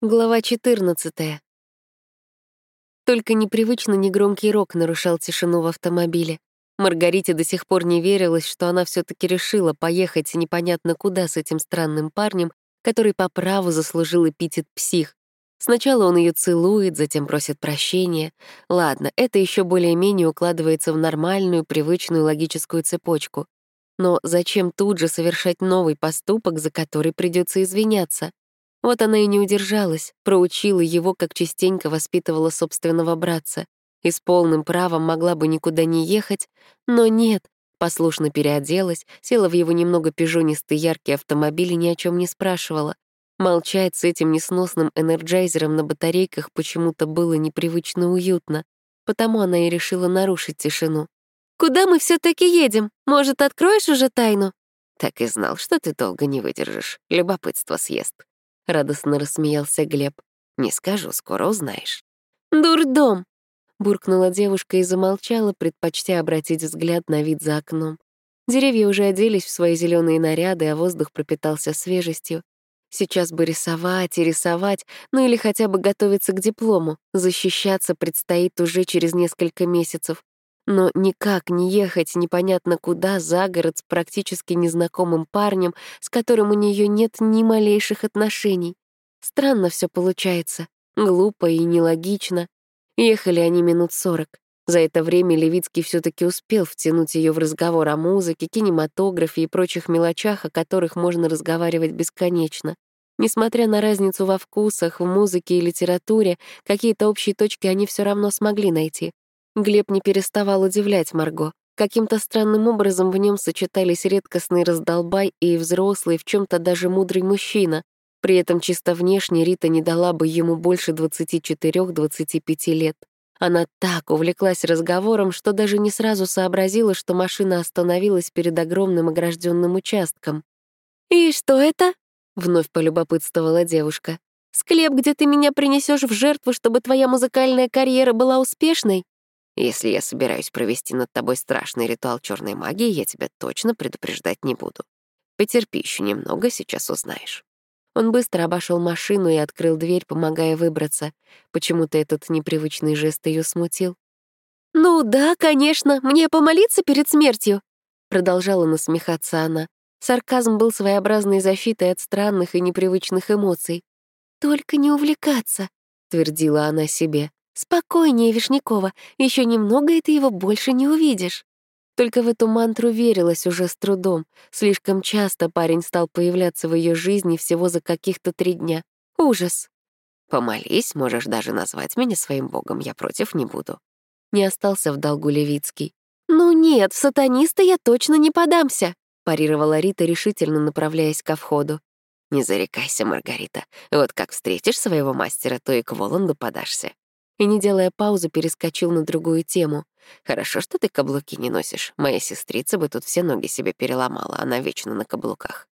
Глава 14. Только непривычно негромкий рок нарушал тишину в автомобиле. Маргарите до сих пор не верилось, что она все таки решила поехать непонятно куда с этим странным парнем, который по праву заслужил эпитет «псих». Сначала он ее целует, затем просит прощения. Ладно, это еще более-менее укладывается в нормальную, привычную логическую цепочку. Но зачем тут же совершать новый поступок, за который придется извиняться? Вот она и не удержалась, проучила его, как частенько воспитывала собственного братца. И с полным правом могла бы никуда не ехать, но нет, послушно переоделась, села в его немного пижонистый яркий автомобиль и ни о чем не спрашивала. Молчать с этим несносным энерджайзером на батарейках почему-то было непривычно уютно, потому она и решила нарушить тишину. «Куда мы все таки едем? Может, откроешь уже тайну?» «Так и знал, что ты долго не выдержишь. Любопытство съест», — радостно рассмеялся Глеб. «Не скажу, скоро узнаешь». «Дурдом!» — буркнула девушка и замолчала, предпочтя обратить взгляд на вид за окном. Деревья уже оделись в свои зеленые наряды, а воздух пропитался свежестью. Сейчас бы рисовать и рисовать, ну или хотя бы готовиться к диплому. Защищаться предстоит уже через несколько месяцев. Но никак не ехать непонятно куда за город с практически незнакомым парнем, с которым у нее нет ни малейших отношений. Странно все получается, глупо и нелогично. Ехали они минут сорок. За это время Левицкий все таки успел втянуть ее в разговор о музыке, кинематографе и прочих мелочах, о которых можно разговаривать бесконечно. Несмотря на разницу во вкусах, в музыке и литературе, какие-то общие точки они все равно смогли найти. Глеб не переставал удивлять Марго. Каким-то странным образом в нем сочетались редкостный раздолбай и взрослый, в чем то даже мудрый мужчина. При этом чисто внешне Рита не дала бы ему больше 24-25 лет. Она так увлеклась разговором, что даже не сразу сообразила, что машина остановилась перед огромным огражденным участком. «И что это?» — вновь полюбопытствовала девушка. «Склеп, где ты меня принесешь в жертву, чтобы твоя музыкальная карьера была успешной?» Если я собираюсь провести над тобой страшный ритуал черной магии, я тебя точно предупреждать не буду. Потерпи еще немного, сейчас узнаешь». Он быстро обошел машину и открыл дверь, помогая выбраться. Почему-то этот непривычный жест ее смутил. «Ну да, конечно, мне помолиться перед смертью?» Продолжала насмехаться она. Сарказм был своеобразной защитой от странных и непривычных эмоций. «Только не увлекаться», — твердила она себе. «Спокойнее, Вишнякова, еще немного, и ты его больше не увидишь». Только в эту мантру верилась уже с трудом. Слишком часто парень стал появляться в ее жизни всего за каких-то три дня. Ужас. «Помолись, можешь даже назвать меня своим богом, я против не буду». Не остался в долгу Левицкий. «Ну нет, в сатаниста я точно не подамся», парировала Рита, решительно направляясь ко входу. «Не зарекайся, Маргарита. Вот как встретишь своего мастера, то и к Воланду подашься и, не делая паузы, перескочил на другую тему. «Хорошо, что ты каблуки не носишь. Моя сестрица бы тут все ноги себе переломала, она вечно на каблуках».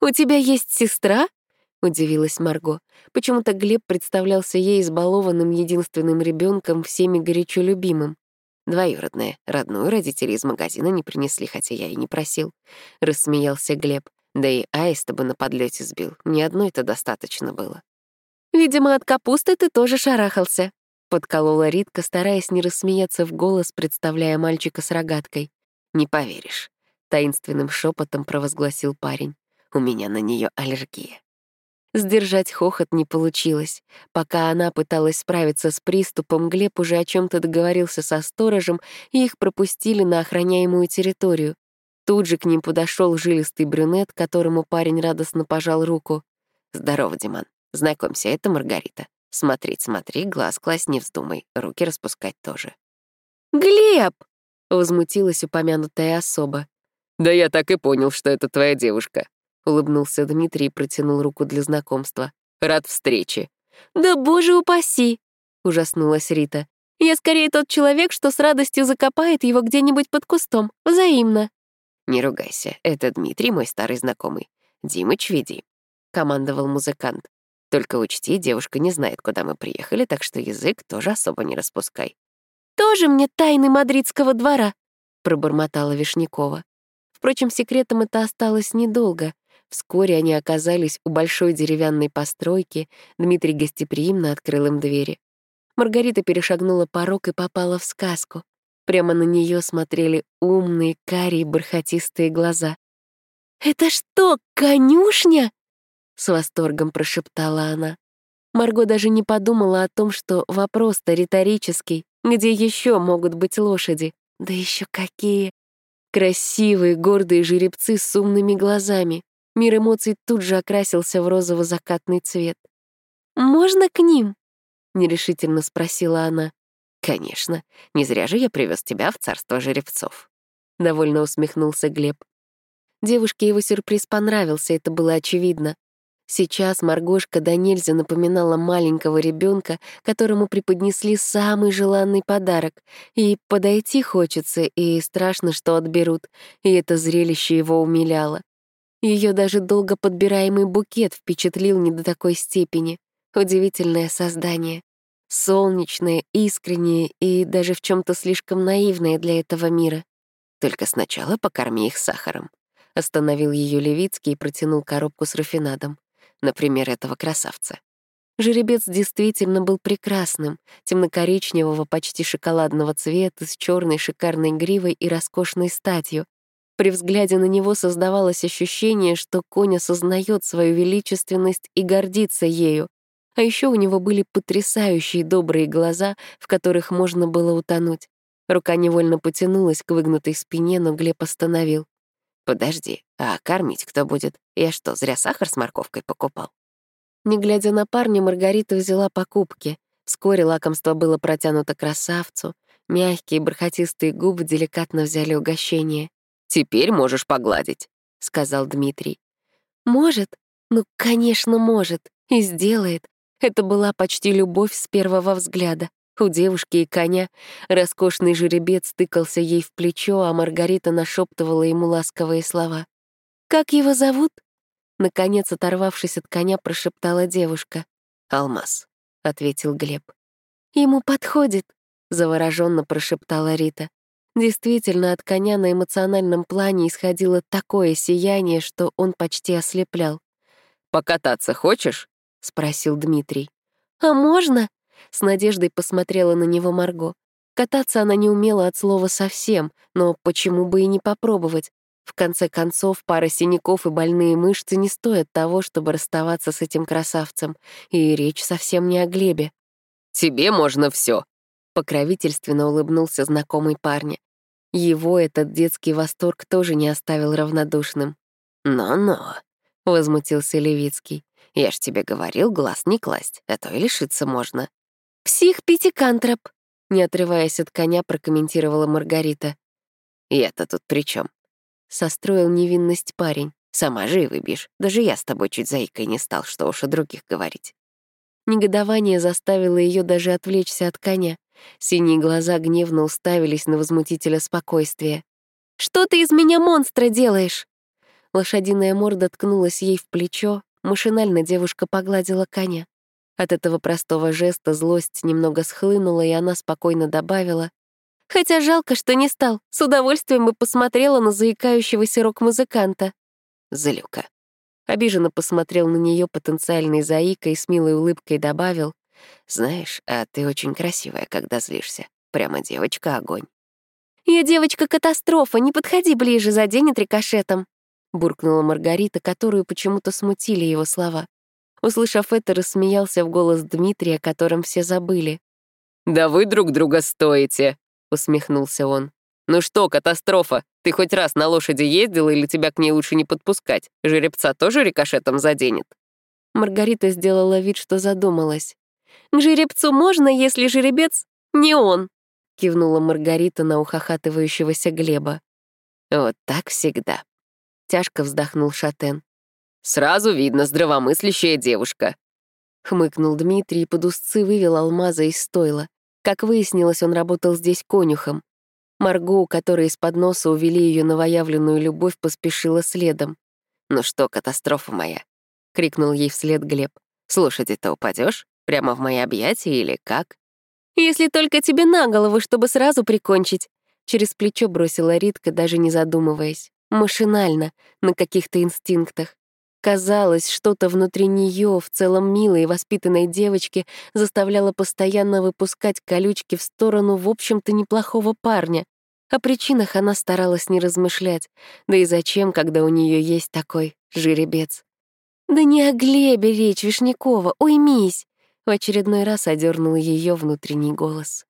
«У тебя есть сестра?» — удивилась Марго. Почему-то Глеб представлялся ей избалованным единственным ребенком, всеми горячо любимым. «Двоюродная. Родную родители из магазина не принесли, хотя я и не просил», — рассмеялся Глеб. «Да и аиста бы на подлете сбил. Ни одной-то достаточно было». «Видимо, от капусты ты тоже шарахался», Подколола Ритка, стараясь не рассмеяться в голос, представляя мальчика с рогаткой. «Не поверишь», — таинственным шепотом провозгласил парень. «У меня на нее аллергия». Сдержать хохот не получилось. Пока она пыталась справиться с приступом, Глеб уже о чем то договорился со сторожем, и их пропустили на охраняемую территорию. Тут же к ним подошел жилистый брюнет, которому парень радостно пожал руку. «Здорово, Диман. Знакомься, это Маргарита. Смотри, смотри, глаз класть не вздумай, руки распускать тоже. «Глеб!» — возмутилась упомянутая особа. «Да я так и понял, что это твоя девушка», — улыбнулся Дмитрий и протянул руку для знакомства. «Рад встрече». «Да боже упаси!» — ужаснулась Рита. «Я скорее тот человек, что с радостью закопает его где-нибудь под кустом. Взаимно». «Не ругайся, это Дмитрий, мой старый знакомый. Димыч, веди», — командовал музыкант. Только учти, девушка не знает, куда мы приехали, так что язык тоже особо не распускай. «Тоже мне тайны мадридского двора», — пробормотала Вишнякова. Впрочем, секретом это осталось недолго. Вскоре они оказались у большой деревянной постройки, Дмитрий гостеприимно открыл им двери. Маргарита перешагнула порог и попала в сказку. Прямо на нее смотрели умные, карие, бархатистые глаза. «Это что, конюшня?» — с восторгом прошептала она. Марго даже не подумала о том, что вопрос-то риторический. Где еще могут быть лошади? Да еще какие! Красивые, гордые жеребцы с умными глазами. Мир эмоций тут же окрасился в розово-закатный цвет. «Можно к ним?» — нерешительно спросила она. «Конечно. Не зря же я привез тебя в царство жеребцов». Довольно усмехнулся Глеб. Девушке его сюрприз понравился, это было очевидно. Сейчас Маргошка до нельзя напоминала маленького ребенка, которому преподнесли самый желанный подарок. И подойти хочется, и страшно, что отберут. И это зрелище его умиляло. Ее даже долго подбираемый букет впечатлил не до такой степени. Удивительное создание. Солнечное, искреннее и даже в чем то слишком наивное для этого мира. Только сначала покорми их сахаром. Остановил ее Левицкий и протянул коробку с рафинадом. Например, этого красавца. Жеребец действительно был прекрасным, темно-коричневого, почти шоколадного цвета, с черной шикарной гривой и роскошной статью. При взгляде на него создавалось ощущение, что конь осознает свою величественность и гордится ею. А еще у него были потрясающие добрые глаза, в которых можно было утонуть. Рука невольно потянулась к выгнутой спине, но Глеб остановил. «Подожди, а кормить кто будет? Я что, зря сахар с морковкой покупал?» Не глядя на парня, Маргарита взяла покупки. Вскоре лакомство было протянуто красавцу. Мягкие бархатистые губы деликатно взяли угощение. «Теперь можешь погладить», — сказал Дмитрий. «Может? Ну, конечно, может. И сделает. Это была почти любовь с первого взгляда. У девушки и коня роскошный жеребец тыкался ей в плечо, а Маргарита нашептывала ему ласковые слова. «Как его зовут?» Наконец, оторвавшись от коня, прошептала девушка. «Алмаз», — ответил Глеб. «Ему подходит», — завороженно прошептала Рита. Действительно, от коня на эмоциональном плане исходило такое сияние, что он почти ослеплял. «Покататься хочешь?» — спросил Дмитрий. «А можно?» — с надеждой посмотрела на него Марго. Кататься она не умела от слова совсем, но почему бы и не попробовать? В конце концов, пара синяков и больные мышцы не стоят того, чтобы расставаться с этим красавцем. И речь совсем не о Глебе. «Тебе можно все, покровительственно улыбнулся знакомый парня. Его этот детский восторг тоже не оставил равнодушным. «Но-но», — возмутился Левицкий. Я ж тебе говорил, глаз не класть, а то и лишиться можно. «Псих-пятикантроп», — не отрываясь от коня, прокомментировала Маргарита. «Я-то тут при чем? Состроил невинность парень. «Сама же и выбьешь. Даже я с тобой чуть заикой не стал, что уж о других говорить». Негодование заставило ее даже отвлечься от коня. Синие глаза гневно уставились на возмутителя спокойствия. «Что ты из меня монстра делаешь?» Лошадиная морда ткнулась ей в плечо, Машинально девушка погладила коня. От этого простого жеста злость немного схлынула, и она спокойно добавила. «Хотя жалко, что не стал. С удовольствием бы посмотрела на заикающегося рок-музыканта». «Злюка». Обиженно посмотрел на нее потенциальный заика и с милой улыбкой добавил. «Знаешь, а ты очень красивая, когда злишься. Прямо девочка-огонь». «Я девочка-катастрофа, не подходи ближе, заденет рикошетом», — буркнула Маргарита, которую почему-то смутили его слова. Услышав это, рассмеялся в голос Дмитрия, о котором все забыли. «Да вы друг друга стоите», — усмехнулся он. «Ну что, катастрофа, ты хоть раз на лошади ездила или тебя к ней лучше не подпускать? Жеребца тоже рикошетом заденет?» Маргарита сделала вид, что задумалась. «К жеребцу можно, если жеребец не он», — кивнула Маргарита на ухахатывающегося Глеба. «Вот так всегда», Тяжко вздохнул Шатен. «Сразу видно, здравомыслящая девушка», — хмыкнул Дмитрий и под узцы вывел алмаза из стойла. Как выяснилось, он работал здесь конюхом. Марго, у которой из-под носа увели ее новоявленную любовь, поспешила следом. «Ну что, катастрофа моя?» — крикнул ей вслед Глеб. «Слушай, ты упадешь? Прямо в мои объятия или как?» «Если только тебе на голову, чтобы сразу прикончить», — через плечо бросила Ритка, даже не задумываясь. Машинально, на каких-то инстинктах. Казалось, что-то внутри нее, в целом милой и воспитанной девочки, заставляло постоянно выпускать колючки в сторону, в общем-то, неплохого парня. О причинах она старалась не размышлять. Да и зачем, когда у нее есть такой жеребец? «Да не о Глебе речь, Вишнякова, уймись!» В очередной раз одернул ее внутренний голос.